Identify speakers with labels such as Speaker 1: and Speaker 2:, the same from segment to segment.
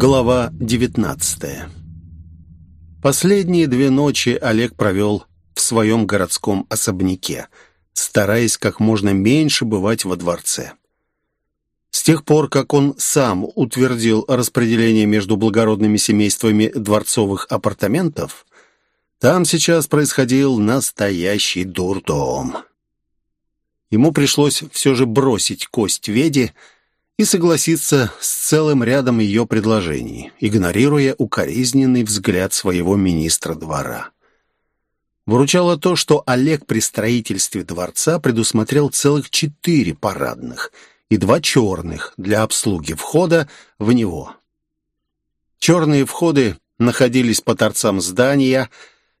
Speaker 1: Глава 19 Последние две ночи Олег провел в своем городском особняке, стараясь как можно меньше бывать во дворце. С тех пор, как он сам утвердил распределение между благородными семействами дворцовых апартаментов, там сейчас происходил настоящий дурдом. Ему пришлось все же бросить кость Веди и согласиться с целым рядом ее предложений, игнорируя укоризненный взгляд своего министра двора. Выручало то, что Олег при строительстве дворца предусмотрел целых четыре парадных и два черных для обслуги входа в него. Черные входы находились по торцам здания,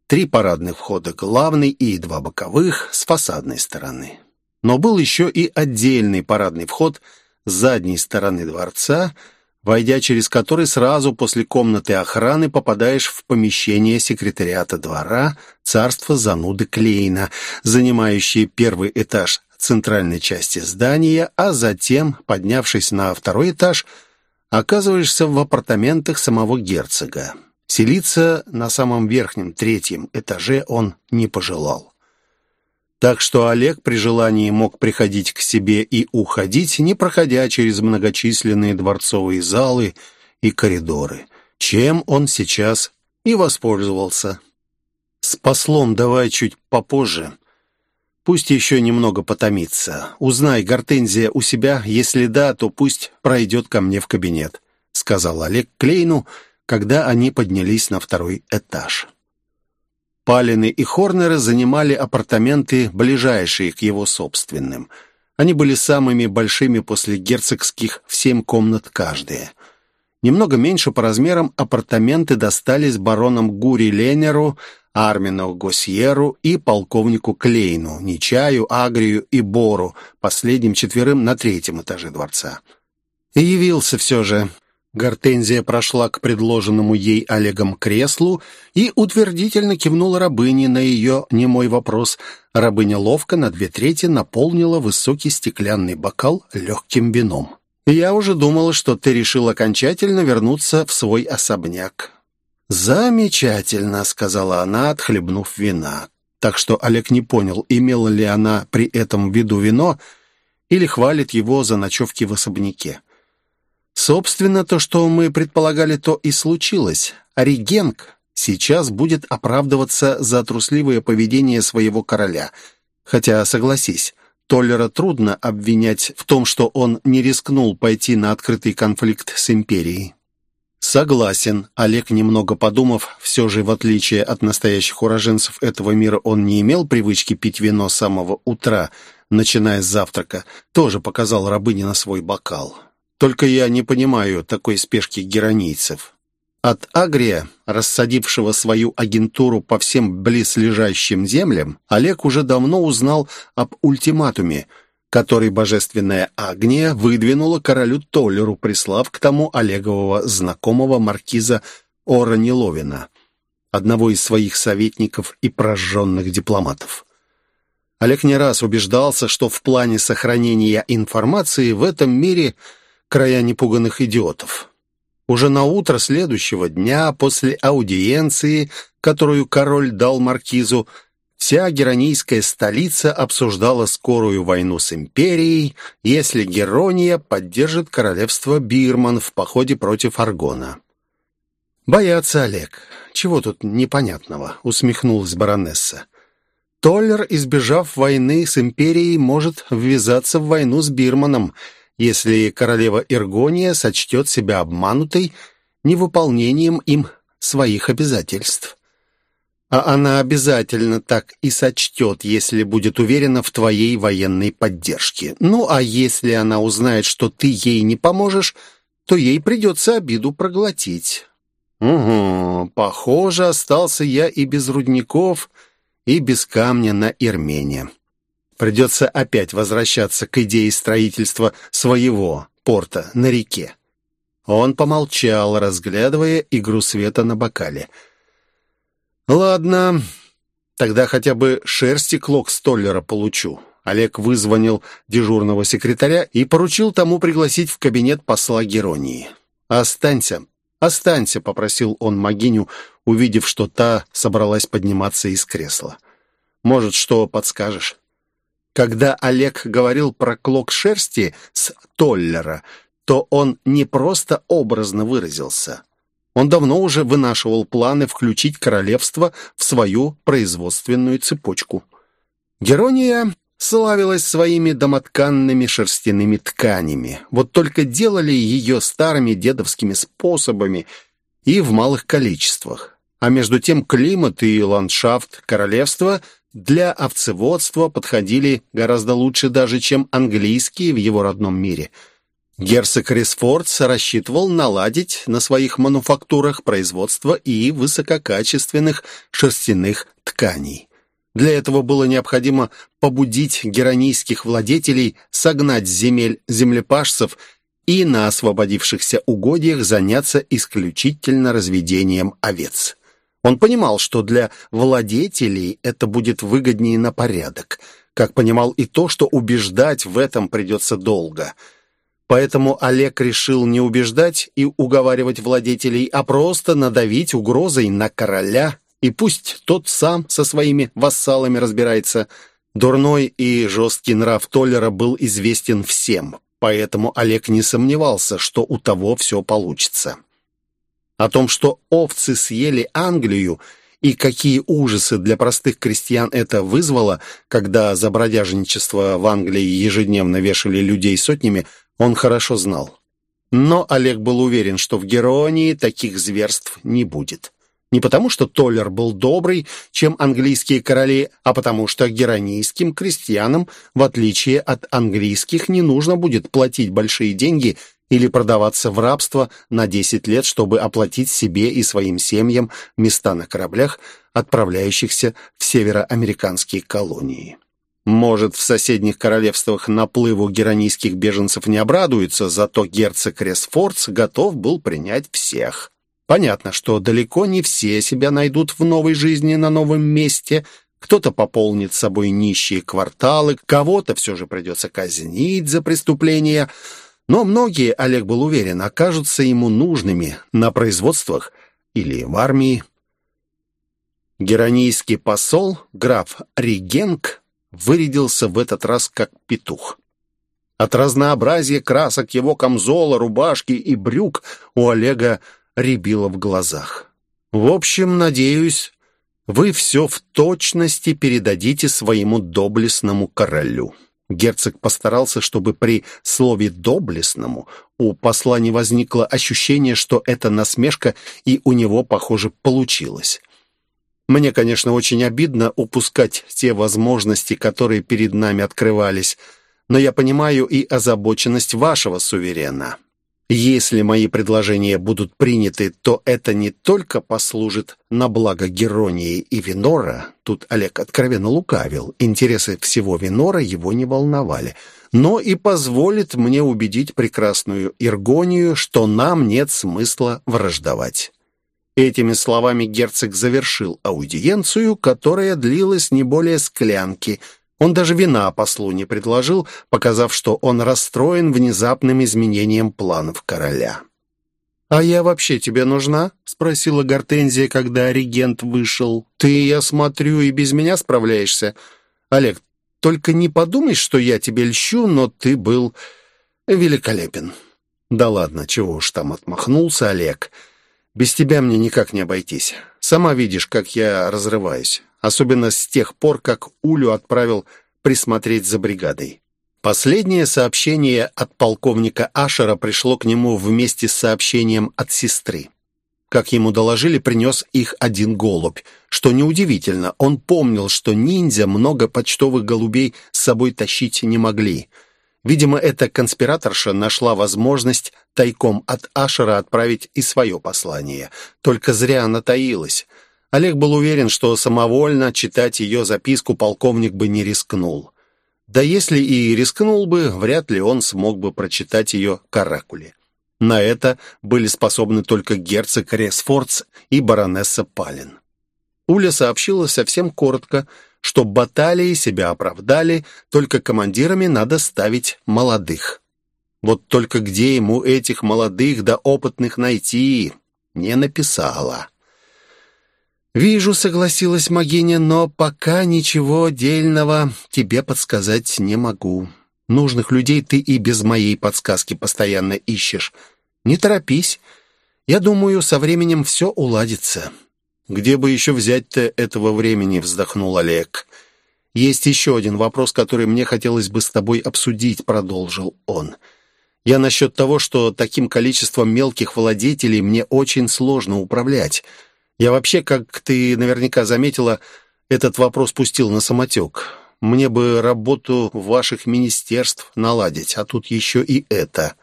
Speaker 1: три парадных входа главный и два боковых с фасадной стороны. Но был еще и отдельный парадный вход – с задней стороны дворца, войдя через который сразу после комнаты охраны попадаешь в помещение секретариата двора царства зануды Клейна, занимающее первый этаж центральной части здания, а затем, поднявшись на второй этаж, оказываешься в апартаментах самого герцога. Селиться на самом верхнем третьем этаже он не пожелал. Так что Олег при желании мог приходить к себе и уходить, не проходя через многочисленные дворцовые залы и коридоры, чем он сейчас и воспользовался. С послом давай чуть попозже. Пусть еще немного потомится. Узнай, Гортензия у себя, если да, то пусть пройдет ко мне в кабинет», сказал Олег Клейну, когда они поднялись на второй этаж. Палины и Хорнеры занимали апартаменты, ближайшие к его собственным. Они были самыми большими после герцогских в семь комнат каждая. Немного меньше по размерам апартаменты достались баронам Гури Ленеру, Армину Госьеру и полковнику Клейну, Нечаю, Агрию и Бору, последним четверым на третьем этаже дворца. И явился все же Гортензия прошла к предложенному ей Олегом креслу и утвердительно кивнула рабыне на ее немой вопрос. Рабыня ловко на две трети наполнила высокий стеклянный бокал легким вином. «Я уже думала, что ты решил окончательно вернуться в свой особняк». «Замечательно», — сказала она, отхлебнув вина. Так что Олег не понял, имела ли она при этом в виду вино или хвалит его за ночевки в особняке. Собственно, то, что мы предполагали, то и случилось. Оригенк сейчас будет оправдываться за трусливое поведение своего короля. Хотя, согласись, Толлера трудно обвинять в том, что он не рискнул пойти на открытый конфликт с империей. Согласен. Олег, немного подумав, все же, в отличие от настоящих уроженцев этого мира, он не имел привычки пить вино с самого утра, начиная с завтрака, тоже показал рабыне на свой бокал. Только я не понимаю такой спешки геронийцев. От Агрия, рассадившего свою агентуру по всем близлежащим землям, Олег уже давно узнал об ультиматуме, который божественная Агния выдвинула королю Толлеру, прислав к тому Олегового знакомого маркиза Ора Неловина, одного из своих советников и прожженных дипломатов. Олег не раз убеждался, что в плане сохранения информации в этом мире – края непуганных идиотов. Уже на утро следующего дня, после аудиенции, которую король дал маркизу, вся геронийская столица обсуждала скорую войну с империей, если Герония поддержит королевство Бирман в походе против Аргона. «Боятся, Олег. Чего тут непонятного?» — усмехнулась баронесса. «Толлер, избежав войны с империей, может ввязаться в войну с Бирманом — если королева Иргония сочтет себя обманутой невыполнением им своих обязательств. А она обязательно так и сочтет, если будет уверена в твоей военной поддержке. Ну, а если она узнает, что ты ей не поможешь, то ей придется обиду проглотить. Угу, похоже, остался я и без рудников, и без камня на Ирмене. Придется опять возвращаться к идее строительства своего порта на реке. Он помолчал, разглядывая игру света на бокале. «Ладно, тогда хотя бы шерсти клок Столлера получу». Олег вызвонил дежурного секретаря и поручил тому пригласить в кабинет посла Геронии. «Останься. «Останься», — попросил он Магиню, увидев, что та собралась подниматься из кресла. «Может, что подскажешь?» Когда Олег говорил про клок шерсти с Толлера, то он не просто образно выразился. Он давно уже вынашивал планы включить королевство в свою производственную цепочку. Герония славилась своими домотканными шерстяными тканями. Вот только делали ее старыми дедовскими способами и в малых количествах. А между тем климат и ландшафт королевства для овцеводства подходили гораздо лучше даже, чем английские в его родном мире. Герцог Рисфордс рассчитывал наладить на своих мануфактурах производство и высококачественных шерстяных тканей. Для этого было необходимо побудить геронийских владетелей согнать земель землепашцев и на освободившихся угодьях заняться исключительно разведением овец. Он понимал, что для владетелей это будет выгоднее на порядок, как понимал и то, что убеждать в этом придется долго. Поэтому Олег решил не убеждать и уговаривать владетелей, а просто надавить угрозой на короля и пусть тот сам со своими вассалами разбирается. Дурной и жесткий нрав Толлера был известен всем, поэтому Олег не сомневался, что у того все получится. О том, что овцы съели Англию, и какие ужасы для простых крестьян это вызвало, когда за бродяжничество в Англии ежедневно вешали людей сотнями, он хорошо знал. Но Олег был уверен, что в Геронии таких зверств не будет. Не потому, что Толлер был добрый, чем английские короли, а потому что геронийским крестьянам, в отличие от английских, не нужно будет платить большие деньги или продаваться в рабство на 10 лет, чтобы оплатить себе и своим семьям места на кораблях, отправляющихся в североамериканские колонии. Может, в соседних королевствах наплыву геронийских беженцев не обрадуются, зато герцог Ресфордс готов был принять всех. Понятно, что далеко не все себя найдут в новой жизни на новом месте. Кто-то пополнит собой нищие кварталы, кого-то все же придется казнить за преступления. Но многие, Олег был уверен, окажутся ему нужными на производствах или в армии. Геронийский посол, граф Ригенк, вырядился в этот раз как петух. От разнообразия красок его камзола, рубашки и брюк у Олега рябило в глазах. «В общем, надеюсь, вы все в точности передадите своему доблестному королю». Герцог постарался, чтобы при слове «доблестному» у посла не возникло ощущение, что это насмешка, и у него, похоже, получилось. Мне, конечно, очень обидно упускать те возможности, которые перед нами открывались, но я понимаю и озабоченность вашего суверена. Если мои предложения будут приняты, то это не только послужит на благо Геронии и Винора, тут Олег откровенно лукавил, интересы всего Винора его не волновали, но и позволит мне убедить прекрасную Иргонию, что нам нет смысла враждовать. Этими словами герцог завершил аудиенцию, которая длилась не более склянки – он даже вина послу не предложил, показав, что он расстроен внезапным изменением планов короля. «А я вообще тебе нужна?» — спросила Гортензия, когда регент вышел. «Ты, я смотрю, и без меня справляешься. Олег, только не подумай, что я тебе льщу, но ты был великолепен». «Да ладно, чего уж там отмахнулся Олег. Без тебя мне никак не обойтись. Сама видишь, как я разрываюсь особенно с тех пор, как Улю отправил присмотреть за бригадой. Последнее сообщение от полковника Ашера пришло к нему вместе с сообщением от сестры. Как ему доложили, принес их один голубь. Что неудивительно, он помнил, что ниндзя много почтовых голубей с собой тащить не могли. Видимо, эта конспираторша нашла возможность тайком от Ашера отправить и свое послание. Только зря она таилась. Олег был уверен, что самовольно читать ее записку полковник бы не рискнул. Да если и рискнул бы, вряд ли он смог бы прочитать ее каракуле. На это были способны только герцог Ресфордс и баронесса Палин. Уля сообщила совсем коротко, что баталии себя оправдали, только командирами надо ставить молодых. Вот только где ему этих молодых да опытных найти? не написала. «Вижу», — согласилась Магиня, «но пока ничего дельного тебе подсказать не могу. Нужных людей ты и без моей подсказки постоянно ищешь. Не торопись. Я думаю, со временем все уладится». «Где бы еще взять-то этого времени?» — вздохнул Олег. «Есть еще один вопрос, который мне хотелось бы с тобой обсудить», — продолжил он. «Я насчет того, что таким количеством мелких владетелей мне очень сложно управлять». Я вообще, как ты наверняка заметила, этот вопрос пустил на самотек. Мне бы работу ваших министерств наладить, а тут еще и это.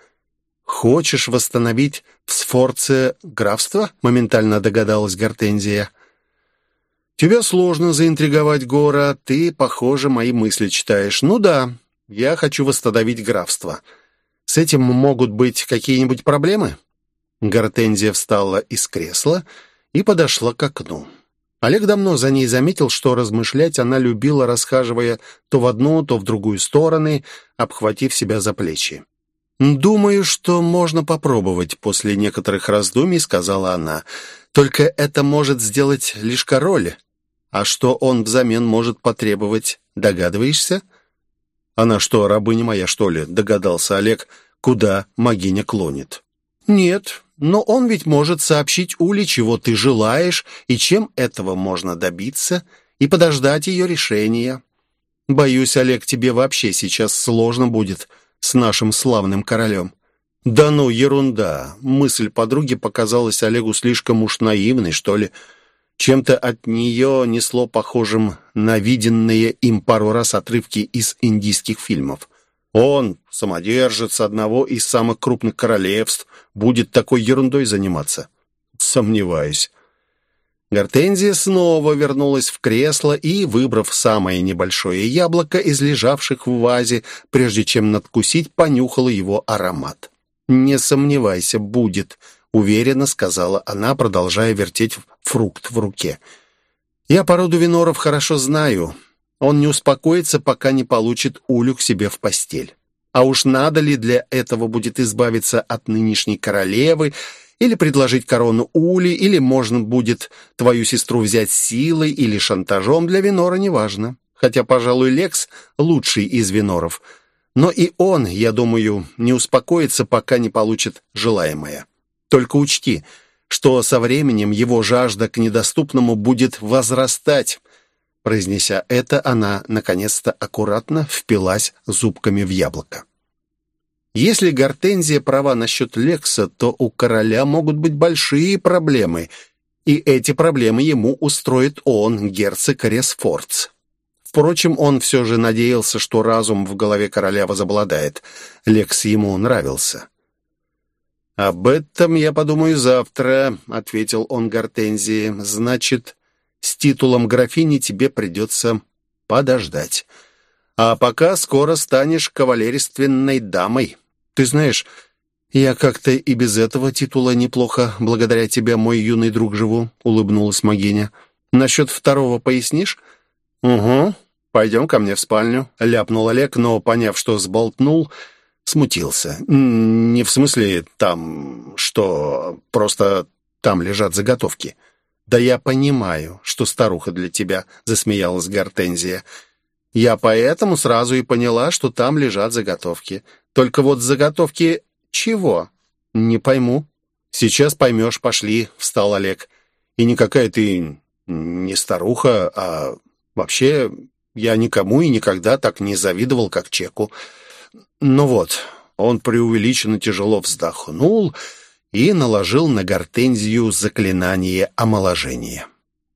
Speaker 1: Хочешь восстановить в Сфорце графство? Моментально догадалась Гортензия. Тебя сложно заинтриговать, Гора. Ты, похоже, мои мысли читаешь. Ну да, я хочу восстановить графство. С этим могут быть какие-нибудь проблемы? Гортензия встала из кресла и подошла к окну. Олег давно за ней заметил, что размышлять она любила, расхаживая то в одну, то в другую стороны, обхватив себя за плечи. «Думаю, что можно попробовать», — после некоторых раздумий сказала она. «Только это может сделать лишь король. А что он взамен может потребовать, догадываешься?» «Она что, рабыня моя, что ли?» — догадался Олег, куда могиня клонит. «Нет, но он ведь может сообщить Уле, чего ты желаешь и чем этого можно добиться, и подождать ее решения. Боюсь, Олег, тебе вообще сейчас сложно будет с нашим славным королем». «Да ну, ерунда!» Мысль подруги показалась Олегу слишком уж наивной, что ли. Чем-то от нее несло похожим на виденные им пару раз отрывки из индийских фильмов. Он, самодержец одного из самых крупных королевств, будет такой ерундой заниматься? Сомневаюсь. Гортензия снова вернулась в кресло и, выбрав самое небольшое яблоко из лежавших в вазе, прежде чем надкусить, понюхала его аромат. «Не сомневайся, будет», — уверенно сказала она, продолжая вертеть фрукт в руке. «Я породу виноров хорошо знаю. Он не успокоится, пока не получит Улю к себе в постель. А уж надо ли для этого будет избавиться от нынешней королевы, или предложить корону Ули, или можно будет твою сестру взять силой или шантажом для Винора, неважно. Хотя, пожалуй, Лекс лучший из Виноров. Но и он, я думаю, не успокоится, пока не получит желаемое. Только учти, что со временем его жажда к недоступному будет возрастать, Произнеся это, она, наконец-то, аккуратно впилась зубками в яблоко. Если Гортензия права насчет Лекса, то у короля могут быть большие проблемы, и эти проблемы ему устроит он, герцог Ресфордс. Впрочем, он все же надеялся, что разум в голове короля возобладает. Лекс ему нравился. «Об этом я подумаю завтра», — ответил он Гортензии. «Значит, с титулом графини тебе придется подождать. А пока скоро станешь кавалерственной дамой. Ты знаешь, я как-то и без этого титула неплохо, благодаря тебе, мой юный друг, живу», — улыбнулась Магиня. «Насчет второго пояснишь?» «Угу. Пойдем ко мне в спальню», — ляпнул Олег, но, поняв, что сболтнул, смутился. «Не в смысле там, что просто там лежат заготовки». «Да я понимаю, что старуха для тебя», — засмеялась Гортензия. «Я поэтому сразу и поняла, что там лежат заготовки. Только вот заготовки чего? Не пойму». «Сейчас поймешь, пошли», — встал Олег. «И никакая ты не старуха, а вообще я никому и никогда так не завидовал, как Чеку. Ну вот, он преувеличенно тяжело вздохнул и наложил на гортензию заклинание омоложения.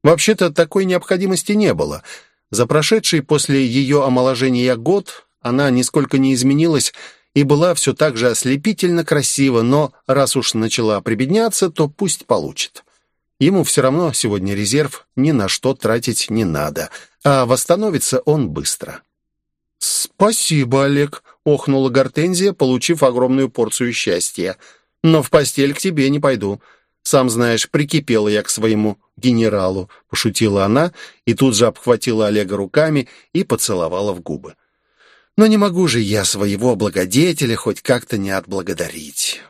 Speaker 1: Вообще-то такой необходимости не было. За прошедший после ее омоложения год она нисколько не изменилась и была все так же ослепительно красива, но раз уж начала прибедняться, то пусть получит. Ему все равно сегодня резерв ни на что тратить не надо, а восстановится он быстро. «Спасибо, Олег», — охнула Гортензия, получив огромную порцию счастья — но в постель к тебе не пойду. Сам знаешь, прикипела я к своему генералу», — пошутила она и тут же обхватила Олега руками и поцеловала в губы. «Но не могу же я своего благодетеля хоть как-то не отблагодарить».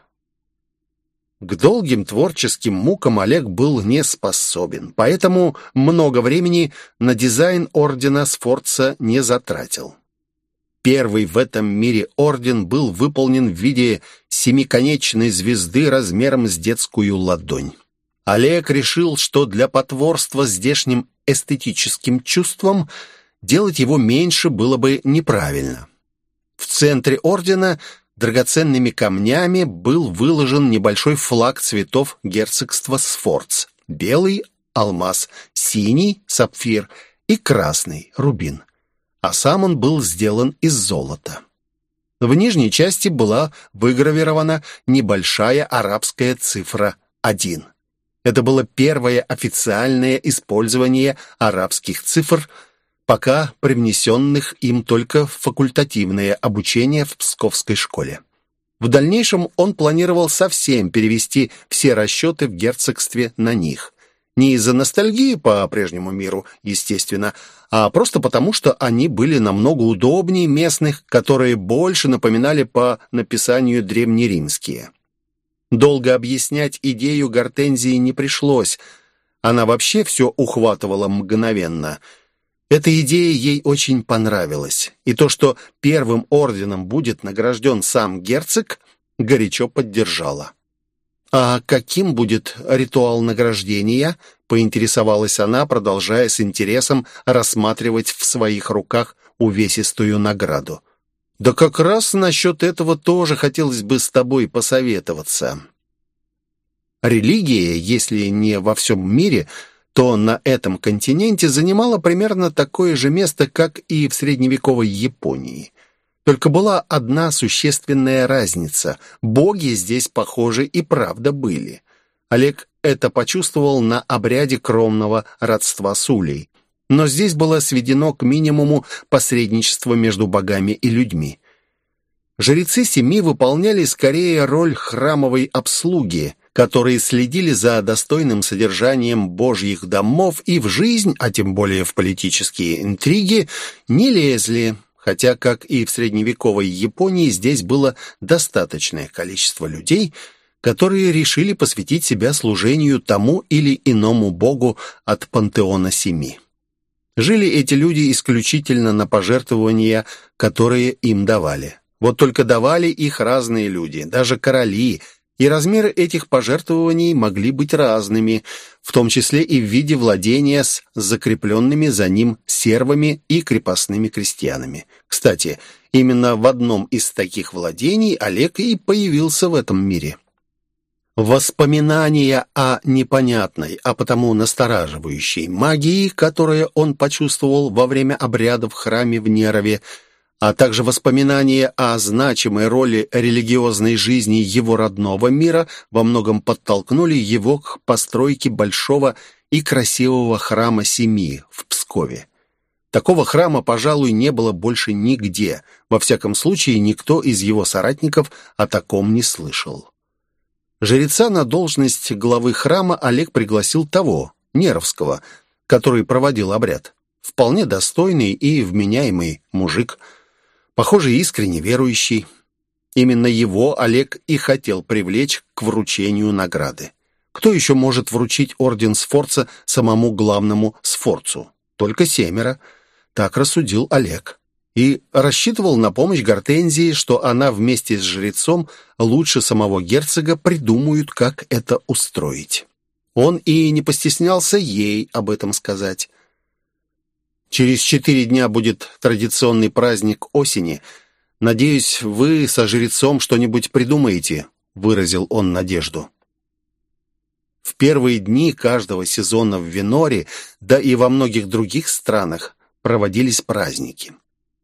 Speaker 1: К долгим творческим мукам Олег был не способен, поэтому много времени на дизайн ордена Сфорца не затратил. Первый в этом мире орден был выполнен в виде семиконечной звезды размером с детскую ладонь. Олег решил, что для потворства здешним эстетическим чувствам делать его меньше было бы неправильно. В центре ордена драгоценными камнями был выложен небольшой флаг цветов герцогства Сфорц. Белый — алмаз, синий — сапфир и красный — рубин. А сам он был сделан из золота. В нижней части была выгравирована небольшая арабская цифра 1. Это было первое официальное использование арабских цифр – пока привнесенных им только в факультативное обучение в Псковской школе. В дальнейшем он планировал совсем перевести все расчеты в герцогстве на них. Не из-за ностальгии по прежнему миру, естественно, а просто потому, что они были намного удобнее местных, которые больше напоминали по написанию древнеримские. Долго объяснять идею Гортензии не пришлось. Она вообще все ухватывала мгновенно – эта идея ей очень понравилась, и то, что первым орденом будет награжден сам герцог, горячо поддержала. «А каким будет ритуал награждения?» — поинтересовалась она, продолжая с интересом рассматривать в своих руках увесистую награду. «Да как раз насчет этого тоже хотелось бы с тобой посоветоваться. Религия, если не во всем мире, — то на этом континенте занимала примерно такое же место, как и в средневековой Японии. Только была одна существенная разница. Боги здесь, похоже, и правда были. Олег это почувствовал на обряде кромного родства с Улей. Но здесь было сведено к минимуму посредничество между богами и людьми. Жрецы семи выполняли скорее роль храмовой обслуги, которые следили за достойным содержанием божьих домов и в жизнь, а тем более в политические интриги, не лезли, хотя, как и в средневековой Японии, здесь было достаточное количество людей, которые решили посвятить себя служению тому или иному богу от пантеона семи. Жили эти люди исключительно на пожертвования, которые им давали. Вот только давали их разные люди, даже короли – и размеры этих пожертвований могли быть разными, в том числе и в виде владения с закрепленными за ним сервами и крепостными крестьянами. Кстати, именно в одном из таких владений Олег и появился в этом мире. Воспоминания о непонятной, а потому настораживающей магии, которую он почувствовал во время обряда в храме в Нерове, а также воспоминания о значимой роли религиозной жизни его родного мира во многом подтолкнули его к постройке большого и красивого храма Семи в Пскове. Такого храма, пожалуй, не было больше нигде. Во всяком случае, никто из его соратников о таком не слышал. Жреца на должность главы храма Олег пригласил того, Неровского, который проводил обряд. Вполне достойный и вменяемый мужик – Похоже, искренне верующий. Именно его Олег и хотел привлечь к вручению награды. Кто еще может вручить орден Сфорца самому главному Сфорцу? Только семеро. Так рассудил Олег. И рассчитывал на помощь Гортензии, что она вместе с жрецом лучше самого герцога придумают, как это устроить. Он и не постеснялся ей об этом сказать. Через четыре дня будет традиционный праздник осени. Надеюсь, вы со жрецом что-нибудь придумаете», — выразил он надежду. В первые дни каждого сезона в Веноре, да и во многих других странах, проводились праздники.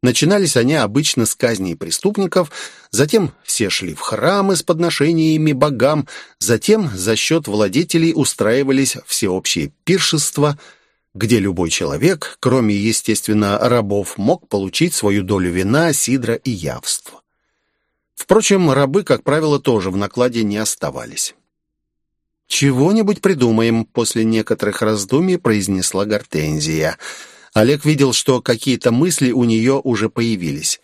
Speaker 1: Начинались они обычно с казней преступников, затем все шли в храмы с подношениями богам, затем за счет владетелей устраивались всеобщие пиршества – где любой человек, кроме, естественно, рабов, мог получить свою долю вина, сидра и явства. Впрочем, рабы, как правило, тоже в накладе не оставались. «Чего-нибудь придумаем», — после некоторых раздумий произнесла Гортензия. Олег видел, что какие-то мысли у нее уже появились.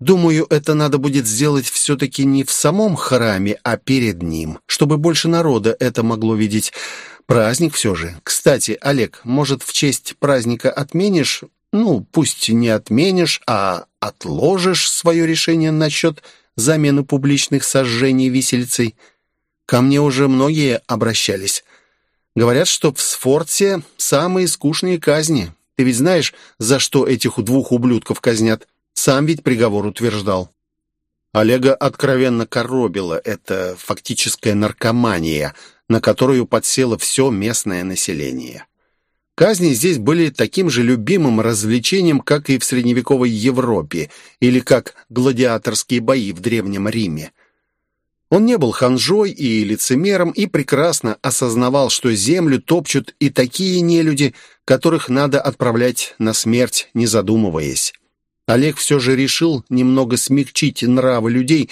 Speaker 1: Думаю, это надо будет сделать все-таки не в самом храме, а перед ним, чтобы больше народа это могло видеть. Праздник все же. Кстати, Олег, может, в честь праздника отменишь? Ну, пусть не отменишь, а отложишь свое решение насчет замены публичных сожжений висельцей. Ко мне уже многие обращались. Говорят, что в Сфорте самые скучные казни. Ты ведь знаешь, за что этих двух ублюдков казнят? Сам ведь приговор утверждал. Олега откровенно коробила эта фактическая наркомания, на которую подсело все местное население. Казни здесь были таким же любимым развлечением, как и в средневековой Европе, или как гладиаторские бои в Древнем Риме. Он не был ханжой и лицемером и прекрасно осознавал, что землю топчут и такие нелюди, которых надо отправлять на смерть, не задумываясь. Олег все же решил немного смягчить нравы людей,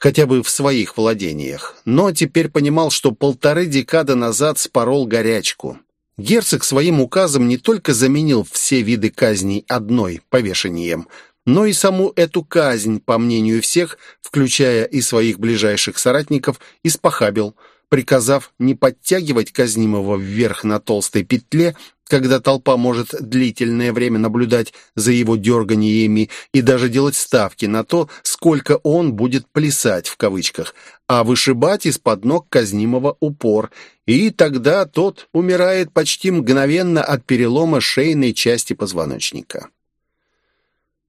Speaker 1: хотя бы в своих владениях, но теперь понимал, что полторы декады назад спорол горячку. Герцог своим указом не только заменил все виды казней одной повешением, но и саму эту казнь, по мнению всех, включая и своих ближайших соратников, испохабил, приказав не подтягивать казнимого вверх на толстой петле, когда толпа может длительное время наблюдать за его дерганиями и даже делать ставки на то, сколько он будет «плясать» в кавычках, а вышибать из-под ног казнимого упор, и тогда тот умирает почти мгновенно от перелома шейной части позвоночника.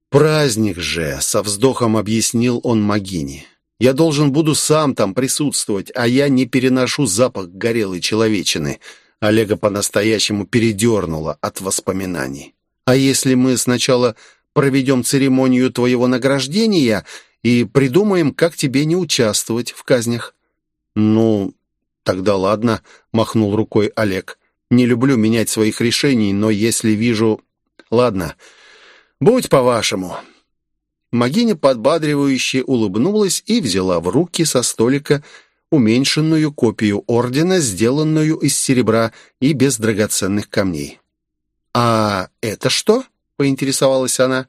Speaker 1: «Праздник же!» — со вздохом объяснил он Магине. «Я должен буду сам там присутствовать, а я не переношу запах горелой человечины». Олега по-настоящему передернуло от воспоминаний. «А если мы сначала проведем церемонию твоего награждения и придумаем, как тебе не участвовать в казнях?» «Ну, тогда ладно», — махнул рукой Олег. «Не люблю менять своих решений, но если вижу...» «Ладно, будь по-вашему». Магиня подбадривающе улыбнулась и взяла в руки со столика уменьшенную копию ордена, сделанную из серебра и без драгоценных камней. «А это что?» — поинтересовалась она.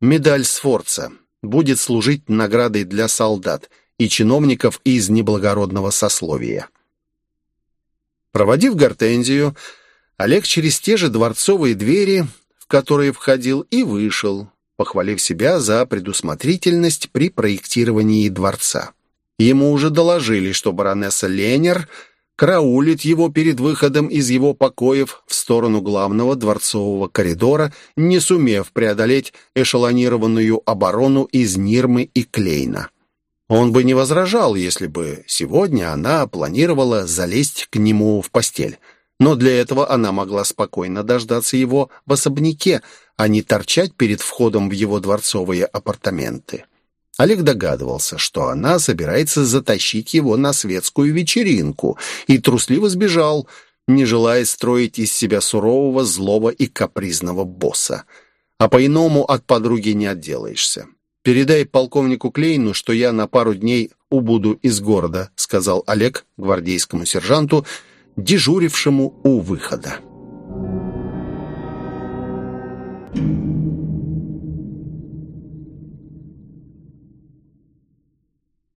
Speaker 1: «Медаль Сфорца. Будет служить наградой для солдат и чиновников из неблагородного сословия». Проводив гортензию, Олег через те же дворцовые двери, в которые входил, и вышел, похвалив себя за предусмотрительность при проектировании дворца. Ему уже доложили, что баронесса Ленер караулит его перед выходом из его покоев в сторону главного дворцового коридора, не сумев преодолеть эшелонированную оборону из Нирмы и Клейна. Он бы не возражал, если бы сегодня она планировала залезть к нему в постель. Но для этого она могла спокойно дождаться его в особняке, а не торчать перед входом в его дворцовые апартаменты. Олег догадывался, что она собирается затащить его на светскую вечеринку, и трусливо сбежал, не желая строить из себя сурового, злого и капризного босса. А по-иному от подруги не отделаешься. «Передай полковнику Клейну, что я на пару дней убуду из города», сказал Олег гвардейскому сержанту, дежурившему у выхода. Thank you.